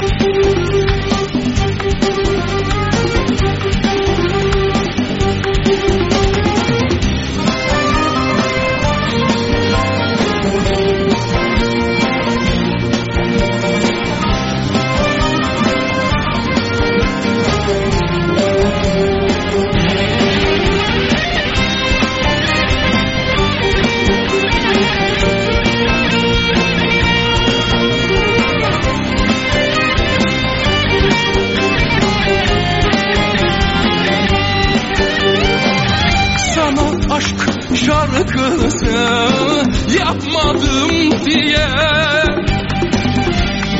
Sana şarkısı yapmadım diye.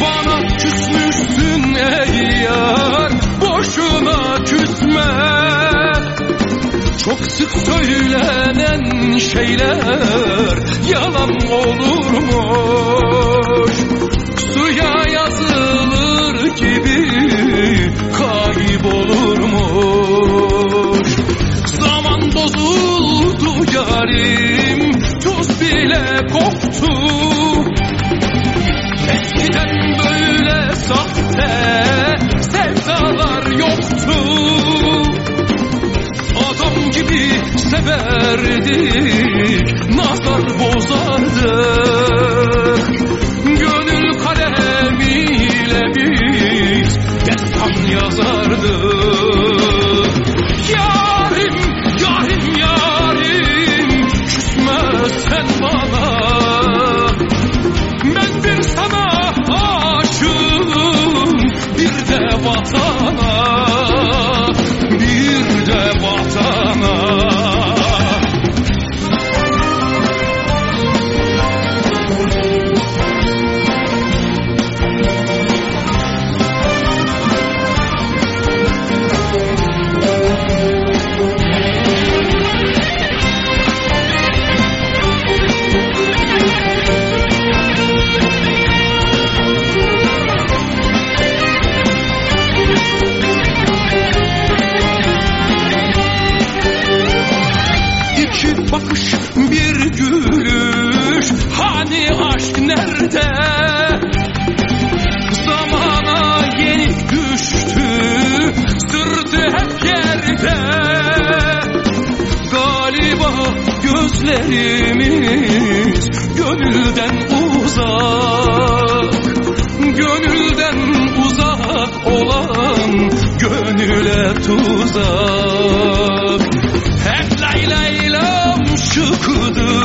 Bana küsmüşsün ey yar boşuna küsme. Çok sık söylenen şeyler yarim Tuz bile koktu. Eskiden böyle sahte sevdalar yoktu. Adam gibi severdik Nazar bozardık Gönül kalemiyle biz Destan yazardık sen Hani aşk nerede? Zamana yenik düştü Sırtı hep yerde. Galiba gözlerimiz Gönülden uzak Gönülden uzak olan Gönüle tuzak. Hep lay lay lam şıkıdım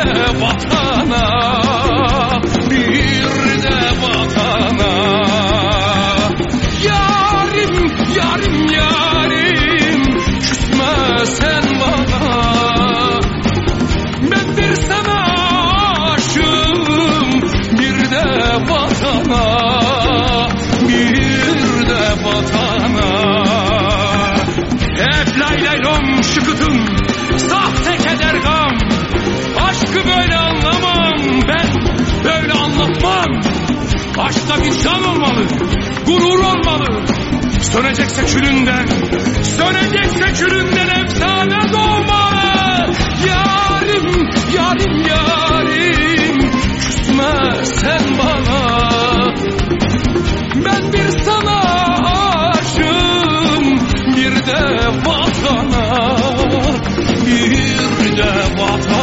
Bir Aşkta bir can olmalı, gurur olmalı. Sönecekse külünden, sönecekse külünden efsane doğmalı. Yarim, yarim, yarim, küsme sen bana. Ben bir sana aşığım, bir de vatana, bir de vatana.